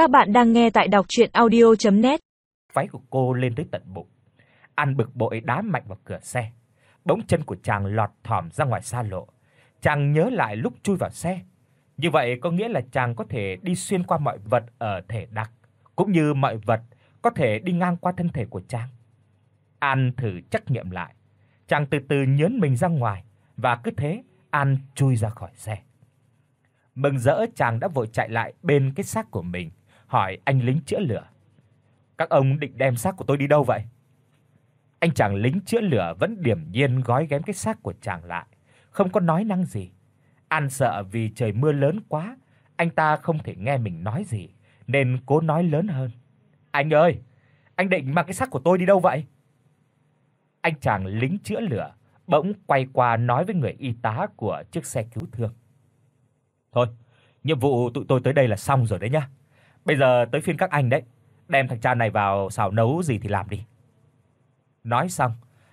Các bạn đang nghe tại đọc audio net Váy của cô lên tới tận bụng. An bực bội đá mạnh vào cửa xe. Bỗng chân của chàng lọt thỏm ra ngoài xa lộ. Chàng nhớ lại lúc chui vào xe. Như vậy có nghĩa là chàng có thể đi xuyên qua mọi vật ở thể đặc, cũng như mọi vật có thể đi ngang qua thân thể của chàng. An thử trắc nghiệm lại. Chàng từ từ nhớn mình ra ngoài và cứ thế An chui ra khỏi xe. Mừng rỡ chàng đã vội chạy lại bên cái xác của mình, hỏi anh lính chữa lửa. Các ông định đem xác của tôi đi đâu vậy? Anh chàng lính chữa lửa vẫn điềm nhiên gói ghém cái xác của chàng lại, không có nói năng gì. An sợ vì trời mưa lớn quá, anh ta không thể nghe mình nói gì, nên cố nói lớn hơn. "Anh ơi, anh định mang cái xác của tôi đi đâu vậy?" Anh chàng lính chữa lửa bỗng quay qua nói với người y tá của chiếc xe cứu thương. "Thôi, nhiệm vụ tụi tôi tới đây là xong rồi đấy nhá. Bây giờ tới phiên các anh đấy, đem thằng cha này vào xào nấu gì thì làm đi." Nói xong,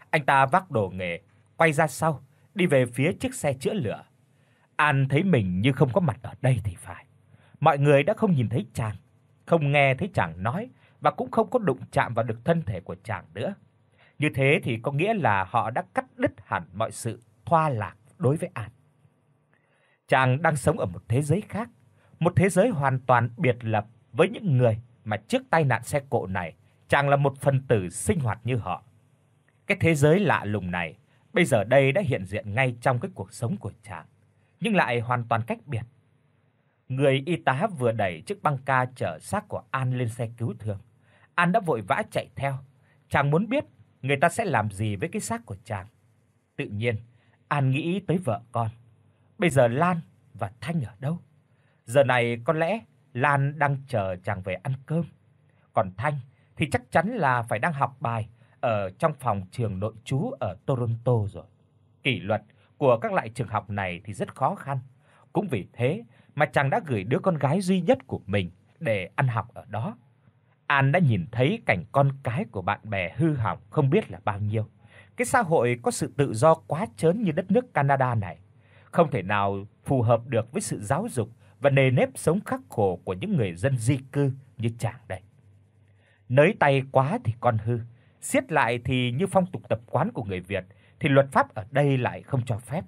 anh ta vác đồ nghề, quay ra sau, đi về phía chiếc xe chữa lửa. An thấy mình như không có mặt ở đây thì phải. Mọi người đã không nhìn thấy chàng, không nghe thấy chàng nói và cũng không có đụng chạm vào được thân thể của chàng nữa. Như thế thì có nghĩa là họ đã cắt đứt hẳn mọi sự thoa lạc đối với An. Chàng đang sống ở một thế giới khác, một thế giới hoàn toàn biệt lập với những người mà trước tai nạn xe cộ này, chàng là một phần tử sinh hoạt như họ. Cái thế giới lạ lùng này bây giờ đây đã hiện diện ngay trong cái cuộc sống của chàng, nhưng lại hoàn toàn cách biệt. Người y tá vừa đẩy chiếc băng ca chở xác của An lên xe cứu thương. An đã vội vã chạy theo, chàng muốn biết người ta sẽ làm gì với cái xác của chàng. Tự nhiên, An nghĩ tới vợ con. Bây giờ Lan và Thanh ở đâu? Giờ này có lẽ Lan đang chờ chàng về ăn cơm, còn Thanh thì chắc chắn là phải đang học bài ở trong phòng trường nội trú ở Toronto rồi. Kỷ luật của các loại trường học này thì rất khó khăn, cũng vì thế mà chàng đã gửi đứa con gái duy nhất của mình để ăn học ở đó. An đã nhìn thấy cảnh con cái của bạn bè hư hỏng không biết là bao nhiêu. Cái xã hội có sự tự do quá trớn như đất nước Canada này, không thể nào phù hợp được với sự giáo dục và nề nếp sống khắc khổ của những người dân di cư như chàng đây. Nới tay quá thì con hư, siết lại thì như phong tục tập quán của người Việt thì luật pháp ở đây lại không cho phép.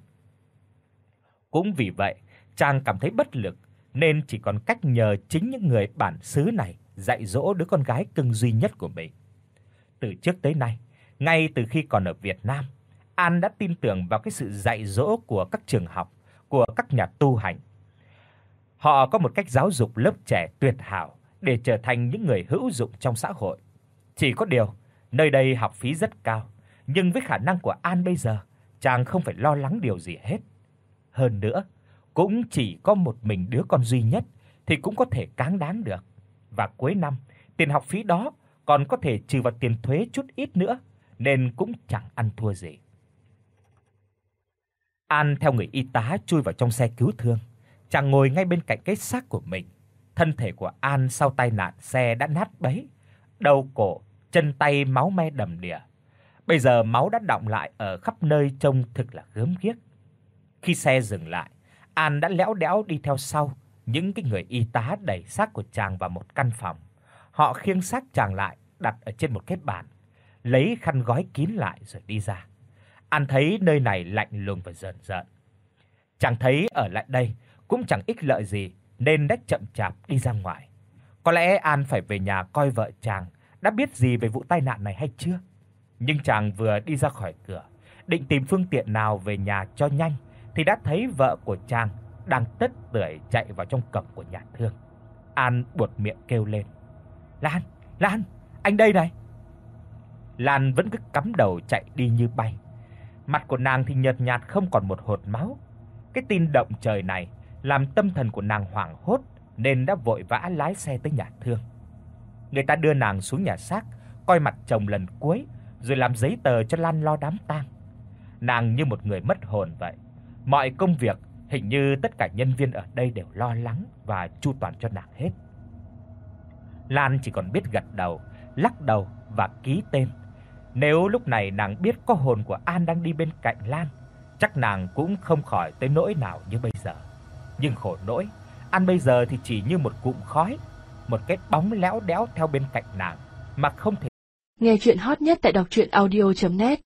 Cũng vì vậy, chàng cảm thấy bất lực nên chỉ còn cách nhờ chính những người bản xứ này dạy dỗ đứa con gái cưng duy nhất của mình. Từ trước tới nay, ngay từ khi còn ở Việt Nam, An đã tin tưởng vào cái sự dạy dỗ của các trường học, của các nhà tu hành. Họ có một cách giáo dục lớp trẻ tuyệt hảo để trở thành những người hữu dụng trong xã hội. Chỉ có điều, nơi đây học phí rất cao, nhưng với khả năng của An bây giờ, chàng không phải lo lắng điều gì hết. Hơn nữa, cũng chỉ có một mình đứa con duy nhất thì cũng có thể cáng đáng được. Và cuối năm, tiền học phí đó còn có thể trừ vào tiền thuế chút ít nữa, nên cũng chẳng ăn thua gì. An theo người y tá chui vào trong xe cứu thương, chàng ngồi ngay bên cạnh cái xác của mình. Thân thể của An sau tai nạn xe đã nát bấy, đầu cổ, chân tay máu me đầm đìa. Bây giờ máu đã đọng lại ở khắp nơi trông thực là gớm ghiếc. Khi xe dừng lại, An đã léo đẽo đi theo sau, những cái người y tá đẩy xác của chàng vào một căn phòng. Họ khiêng xác chàng lại, đặt ở trên một cái bàn, lấy khăn gói kín lại rồi đi ra. An thấy nơi này lạnh lùng và rợn rợn. Chàng thấy ở lại đây cũng chẳng ích lợi gì nên đã chậm chạp đi ra ngoài. Có lẽ An phải về nhà coi vợ chàng đã biết gì về vụ tai nạn này hay chưa. Nhưng chàng vừa đi ra khỏi cửa, định tìm phương tiện nào về nhà cho nhanh thì đã thấy vợ của chàng đang tất tưởi chạy vào trong cổng của nhà thương. An buột miệng kêu lên: "Lan, Lan, anh đây này." Lan vẫn cứ cắm đầu chạy đi như bay. Mặt của nàng thì nhợt nhạt không còn một hột máu. Cái tin động trời này làm tâm thần của nàng hoảng hốt nên đã vội vã lái xe tới nhà thương. Người ta đưa nàng xuống nhà xác, coi mặt chồng lần cuối rồi làm giấy tờ cho Lan lo đám tang. Nàng như một người mất hồn vậy. Mọi công việc hình như tất cả nhân viên ở đây đều lo lắng và chu toàn cho nàng hết. Lan chỉ còn biết gật đầu, lắc đầu và ký tên. Nếu lúc này nàng biết có hồn của An đang đi bên cạnh Lan, chắc nàng cũng không khỏi tới nỗi nào như bây giờ. Nhưng khổ nỗi, ăn bây giờ thì chỉ như một cụm khói. một cái bóng léo đéo theo bên cạnh nàng mà không thể Nghe truyện hot nhất tại doctruyenaudio.net